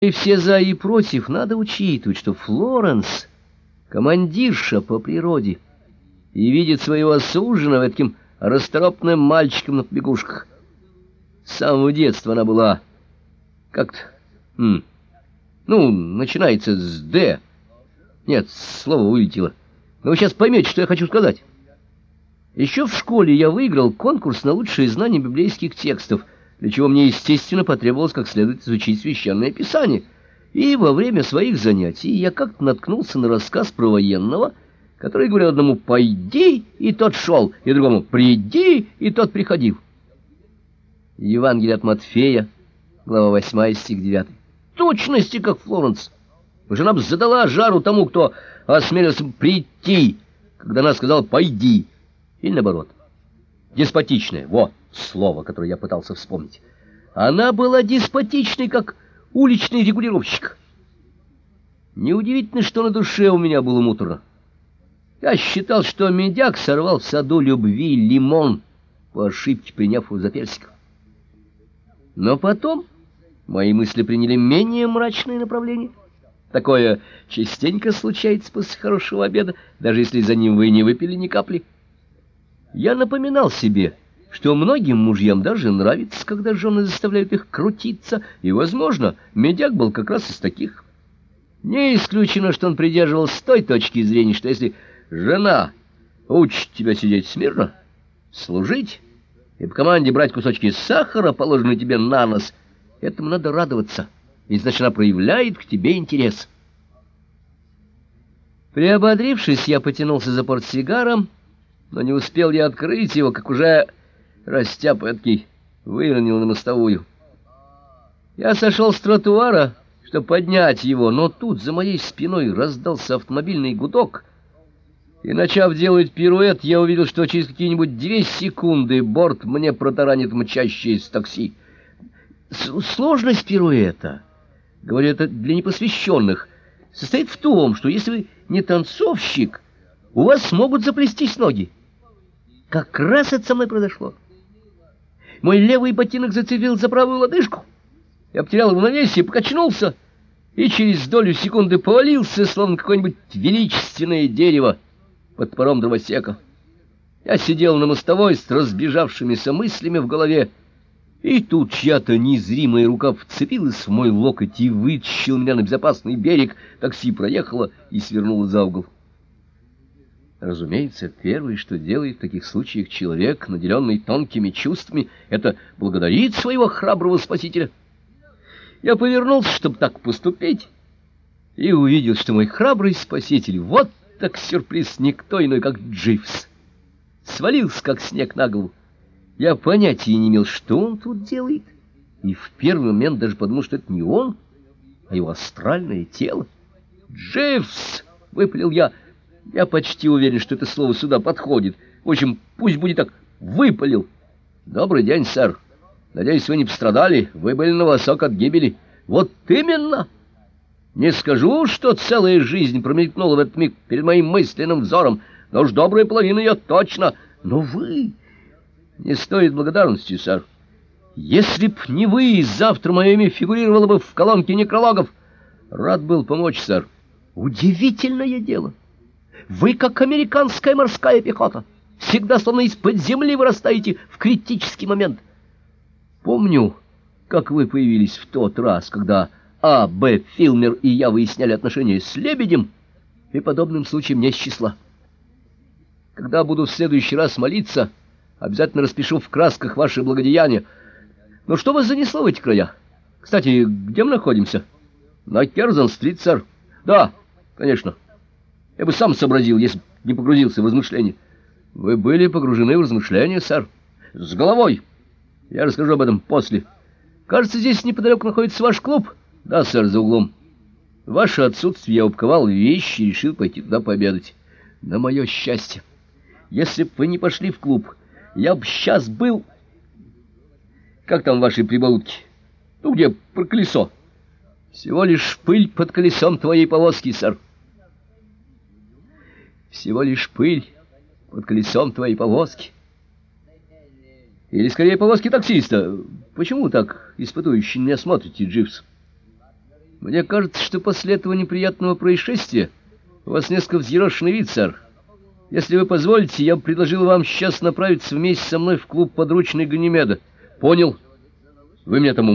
И все за и против надо учитывать, что Флоренс — командирша по природе и видит своего осужденного таким расторопным мальчиком на побегушках. С самого детства она была как-то... Ну, начинается с «Д». Нет, слово вылетело. Но вы сейчас поймете, что я хочу сказать. Еще в школе я выиграл конкурс на лучшее знание библейских текстов — для чего мне, естественно, потребовалось как следует изучить священное писание. И во время своих занятий я как-то наткнулся на рассказ про военного, который говорил одному «пойди», и тот шел, и другому «приди», и тот приходил. Евангелие от Матфея, глава 8, стих 9. Точности, как Флоренс. Жена бы задала жару тому, кто осмелился прийти, когда она сказала «пойди», или наоборот. Деспотичная, вот слово, которое я пытался вспомнить. Она была деспотичной, как уличный регулировщик. Неудивительно, что на душе у меня было муторно. Я считал, что медяк сорвал в саду любви лимон, по ошибке приняв его за персик. Но потом мои мысли приняли менее мрачное направление. Такое частенько случается после хорошего обеда, даже если за ним вы не выпили ни капли. Я напоминал себе, что многим мужьям даже нравится, когда жены заставляют их крутиться, и, возможно, медяк был как раз из таких. Не исключено, что он придерживался той точки зрения, что если жена учит тебя сидеть смирно, служить и по команде брать кусочки сахара, положенные тебе на нос, этому надо радоваться, и значит, она проявляет к тебе интерес. Приободрившись, я потянулся за портсигаром, но не успел я открыть его, как уже растяп эткий выронил на мостовую. Я сошел с тротуара, чтобы поднять его, но тут за моей спиной раздался автомобильный гудок, и, начав делать пируэт, я увидел, что через какие-нибудь две секунды борт мне протаранит мчащееся такси. Сложность пируэта, говорю это для непосвященных, состоит в том, что если вы не танцовщик, у вас могут заплестись ноги. Как раз это со мной произошло. Мой левый ботинок зацепил за правую лодыжку. Я потерял равновесие, покачнулся и через долю секунды повалился, словно какое-нибудь величественное дерево под паром дровосека. Я сидел на мостовой с разбежавшимися мыслями в голове, и тут чья-то незримая рука вцепилась в мой локоть и вытащил меня на безопасный берег. Такси проехало и свернуло за угол. Разумеется, первое, что делает в таких случаях человек, наделенный тонкими чувствами, это благодарить своего храброго спасителя. Я повернулся, чтобы так поступить, и увидел, что мой храбрый спаситель, вот так сюрприз, никто иной, как Дживс, свалился, как снег на голову. Я понятия не имел, что он тут делает, и в первый момент даже подумал, что это не он, а его астральное тело. «Дживс!» — выпалил я — я почти уверен, что это слово сюда подходит. В общем, пусть будет так. Выпалил. Добрый день, сэр. Надеюсь, вы не пострадали. Вы были на высок от гибели. Вот именно. Не скажу, что целая жизнь промелькнула в этот миг перед моим мысленным взором, но уж добрая половина ее точно. Но вы... Не стоит благодарности, сэр. Если б не вы, завтра мое имя фигурировало бы в колонке некрологов. Рад был помочь, сэр. Удивительное дело. Вы, как американская морская пехота, всегда словно из-под земли вырастаете в критический момент. Помню, как вы появились в тот раз, когда А. Б. Филмер и я выясняли отношения с Лебедем, и подобным случаем не с числа. Когда буду в следующий раз молиться, обязательно распишу в красках ваши благодеяния. Но что вас занесло в эти края? Кстати, где мы находимся? На Керзон-стрит, сэр. Да, конечно. Я бы сам сообразил, если не погрузился в размышления. Вы были погружены в размышления, сэр? С головой. Я расскажу об этом после. Кажется, здесь неподалеку находится ваш клуб. Да, сэр, за углом. ваше отсутствие я упаковал вещи и решил пойти туда пообедать. На мое счастье. Если бы вы не пошли в клуб, я бы сейчас был... Как там ваши прибаутки? Ну, где про колесо? Всего лишь пыль под колесом твоей повозки, сэр всего лишь пыль под колесом твоей повозки. Или, скорее, повозки таксиста. Почему так испытующе меня смотрите, Дживс? Мне кажется, что после этого неприятного происшествия у вас несколько взъерошенный вид, сэр. Если вы позволите, я предложил вам сейчас направиться вместе со мной в клуб подручный Ганимеда. Понял? Вы мне тому